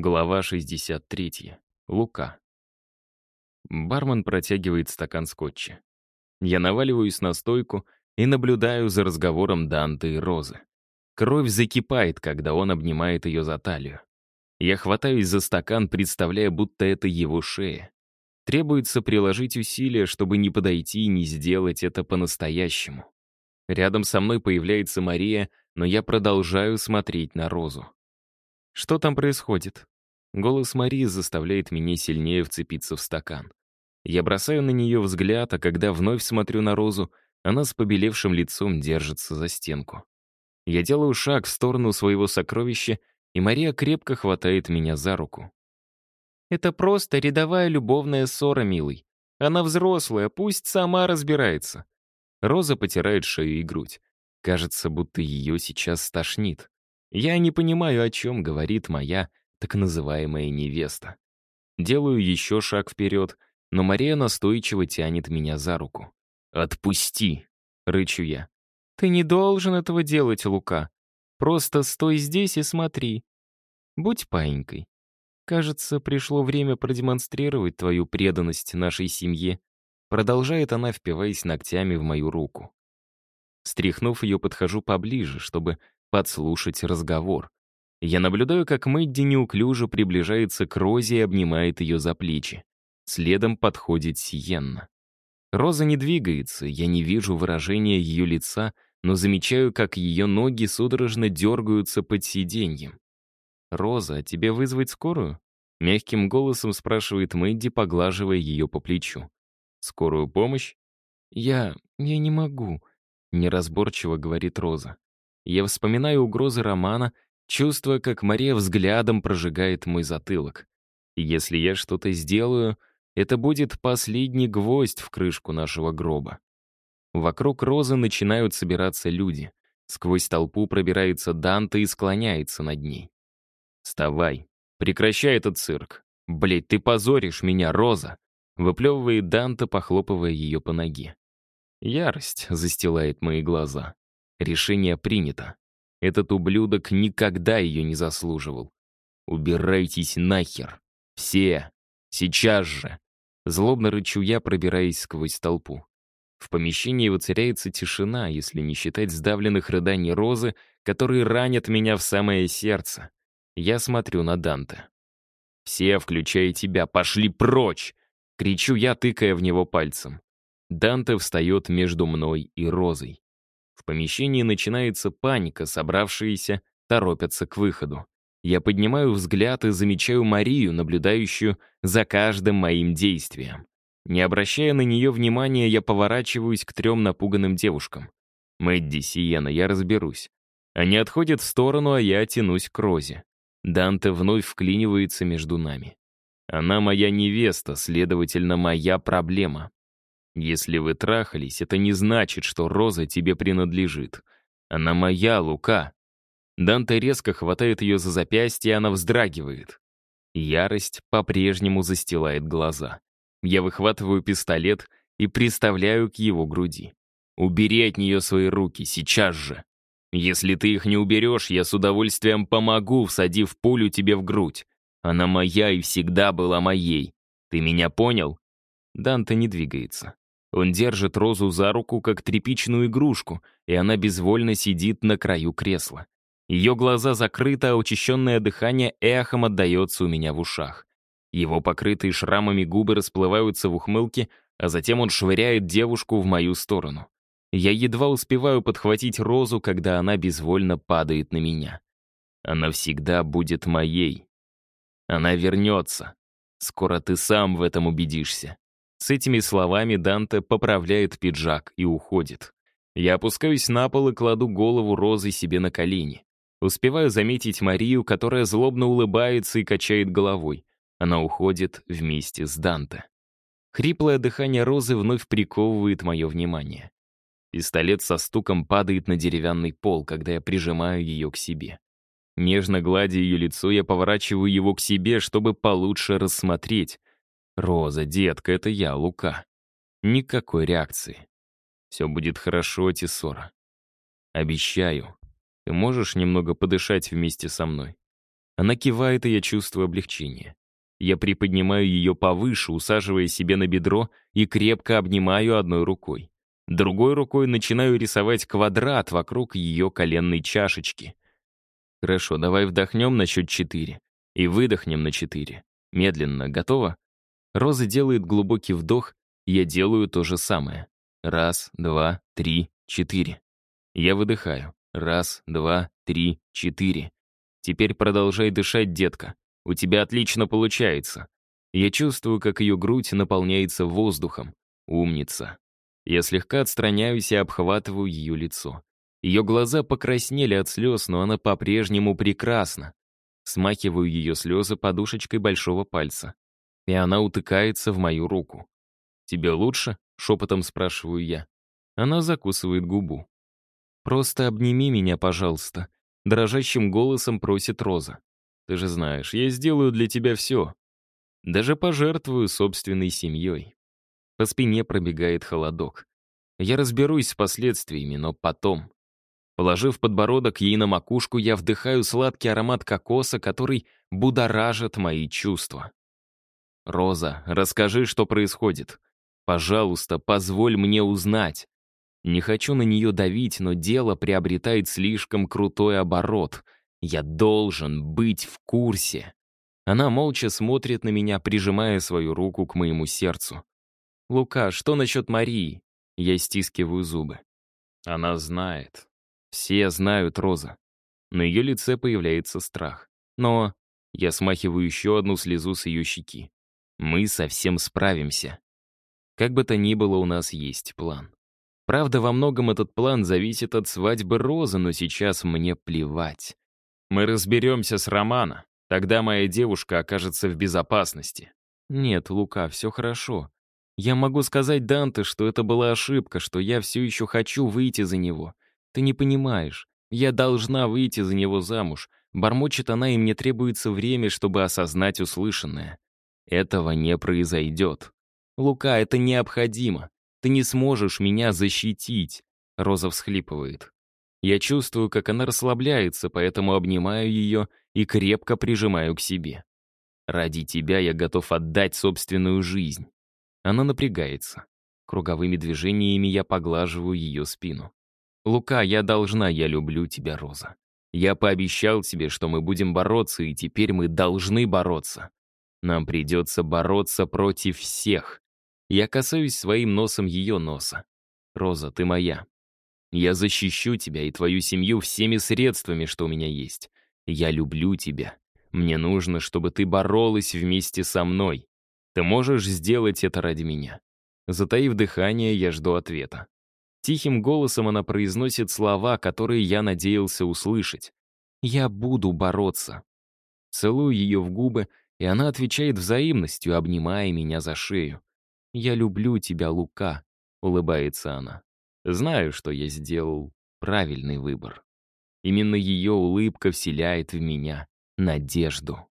Глава 63. Лука. Бармен протягивает стакан скотча. Я наваливаюсь на стойку и наблюдаю за разговором Данте и Розы. Кровь закипает, когда он обнимает ее за талию. Я хватаюсь за стакан, представляя, будто это его шея. Требуется приложить усилия, чтобы не подойти и не сделать это по-настоящему. Рядом со мной появляется Мария, но я продолжаю смотреть на Розу. Что там происходит? Голос Марии заставляет меня сильнее вцепиться в стакан. Я бросаю на нее взгляд, а когда вновь смотрю на Розу, она с побелевшим лицом держится за стенку. Я делаю шаг в сторону своего сокровища, и Мария крепко хватает меня за руку. «Это просто рядовая любовная ссора, милый. Она взрослая, пусть сама разбирается». Роза потирает шею и грудь. Кажется, будто ее сейчас стошнит. Я не понимаю, о чем говорит моя так называемая невеста. Делаю еще шаг вперед, но Мария настойчиво тянет меня за руку. «Отпусти!» — рычу я. «Ты не должен этого делать, Лука. Просто стой здесь и смотри. Будь паинькой. Кажется, пришло время продемонстрировать твою преданность нашей семье». Продолжает она, впиваясь ногтями в мою руку. Стряхнув ее, подхожу поближе, чтобы подслушать разговор. Я наблюдаю, как Мэдди неуклюже приближается к Розе и обнимает ее за плечи. Следом подходит Сиенна. Роза не двигается, я не вижу выражения ее лица, но замечаю, как ее ноги судорожно дергаются под сиденьем. «Роза, а тебе вызвать скорую?» Мягким голосом спрашивает Мэдди, поглаживая ее по плечу. «Скорую помощь?» «Я... я не могу», — неразборчиво говорит Роза. Я вспоминаю угрозы Романа, чувствуя, как Мария взглядом прожигает мой затылок. Если я что-то сделаю, это будет последний гвоздь в крышку нашего гроба. Вокруг Розы начинают собираться люди. Сквозь толпу пробирается Данте и склоняется над ней. «Вставай, прекращай этот цирк. Блядь, ты позоришь меня, Роза!» Выплевывает Данте, похлопывая ее по ноге. Ярость застилает мои глаза. Решение принято. Этот ублюдок никогда ее не заслуживал. Убирайтесь нахер. Все. Сейчас же. Злобно рычу я, пробираясь сквозь толпу. В помещении воцаряется тишина, если не считать сдавленных рыданий Розы, которые ранят меня в самое сердце. Я смотрю на Данте. «Все, включая тебя, пошли прочь!» — кричу я, тыкая в него пальцем. Данте встает между мной и Розой. В помещении начинается паника, собравшиеся торопятся к выходу. Я поднимаю взгляд и замечаю Марию, наблюдающую за каждым моим действием. Не обращая на нее внимания, я поворачиваюсь к трем напуганным девушкам. «Мэдди, Сиена, я разберусь». Они отходят в сторону, а я тянусь к Розе. Данте вновь вклинивается между нами. Она моя невеста, следовательно, моя проблема. Если вы трахались, это не значит, что роза тебе принадлежит. Она моя, Лука. Данте резко хватает ее за запястье, и она вздрагивает. Ярость по-прежнему застилает глаза. Я выхватываю пистолет и приставляю к его груди. «Убери от нее свои руки, сейчас же. Если ты их не уберешь, я с удовольствием помогу, всадив пулю тебе в грудь. Она моя и всегда была моей. Ты меня понял?» Данте не двигается. Он держит Розу за руку, как тряпичную игрушку, и она безвольно сидит на краю кресла. Ее глаза закрыты, а учащенное дыхание эхом отдается у меня в ушах. Его покрытые шрамами губы расплываются в ухмылке, а затем он швыряет девушку в мою сторону. Я едва успеваю подхватить Розу, когда она безвольно падает на меня. Она всегда будет моей. Она вернется. Скоро ты сам в этом убедишься. С этими словами Данте поправляет пиджак и уходит. Я опускаюсь на пол и кладу голову Розы себе на колени. Успеваю заметить Марию, которая злобно улыбается и качает головой. Она уходит вместе с Данте. Хриплое дыхание Розы вновь приковывает мое внимание. Пистолет со стуком падает на деревянный пол, когда я прижимаю ее к себе. Нежно гладя ее лицо, я поворачиваю его к себе, чтобы получше рассмотреть. «Роза, детка, это я, Лука». Никакой реакции. Все будет хорошо, Тесора. Обещаю. Ты можешь немного подышать вместе со мной? Она кивает, и я чувствую облегчение. Я приподнимаю ее повыше, усаживая себе на бедро и крепко обнимаю одной рукой. Другой рукой начинаю рисовать квадрат вокруг ее коленной чашечки. Хорошо, давай вдохнем на счет четыре и выдохнем на четыре. Медленно. Готово? Роза делает глубокий вдох, я делаю то же самое. Раз, два, три, четыре. Я выдыхаю. Раз, два, три, четыре. Теперь продолжай дышать, детка. У тебя отлично получается. Я чувствую, как ее грудь наполняется воздухом. Умница. Я слегка отстраняюсь и обхватываю ее лицо. Ее глаза покраснели от слез, но она по-прежнему прекрасна. Смахиваю ее слезы подушечкой большого пальца. И она утыкается в мою руку. «Тебе лучше?» — шепотом спрашиваю я. Она закусывает губу. «Просто обними меня, пожалуйста», — дрожащим голосом просит Роза. Ты же знаешь, я сделаю для тебя все. Даже пожертвую собственной семьей. По спине пробегает холодок. Я разберусь с последствиями, но потом. Положив подбородок ей на макушку, я вдыхаю сладкий аромат кокоса, который будоражит мои чувства. «Роза, расскажи, что происходит. Пожалуйста, позволь мне узнать». Не хочу на нее давить, но дело приобретает слишком крутой оборот — я должен быть в курсе. Она молча смотрит на меня, прижимая свою руку к моему сердцу. «Лука, что насчет Марии?» Я стискиваю зубы. Она знает. Все знают Роза. На ее лице появляется страх. Но я смахиваю еще одну слезу с ее щеки. Мы совсем справимся. Как бы то ни было, у нас есть план. Правда, во многом этот план зависит от свадьбы Розы, но сейчас мне плевать. Мы разберемся с Романа. Тогда моя девушка окажется в безопасности. Нет, Лука, все хорошо. Я могу сказать Данте, что это была ошибка, что я все еще хочу выйти за него. Ты не понимаешь. Я должна выйти за него замуж. Бормочет она, и мне требуется время, чтобы осознать услышанное. Этого не произойдет. Лука, это необходимо. Ты не сможешь меня защитить. Роза всхлипывает. Я чувствую, как она расслабляется, поэтому обнимаю ее и крепко прижимаю к себе. Ради тебя я готов отдать собственную жизнь. Она напрягается. Круговыми движениями я поглаживаю ее спину. «Лука, я должна, я люблю тебя, Роза. Я пообещал тебе, что мы будем бороться, и теперь мы должны бороться. Нам придется бороться против всех. Я касаюсь своим носом ее носа. Роза, ты моя. Я защищу тебя и твою семью всеми средствами, что у меня есть. Я люблю тебя. Мне нужно, чтобы ты боролась вместе со мной. Ты можешь сделать это ради меня». Затаив дыхание, я жду ответа. Тихим голосом она произносит слова, которые я надеялся услышать. «Я буду бороться». Целую ее в губы, и она отвечает взаимностью, обнимая меня за шею. «Я люблю тебя, Лука», — улыбается она. Знаю, что я сделал правильный выбор. Именно ее улыбка вселяет в меня надежду.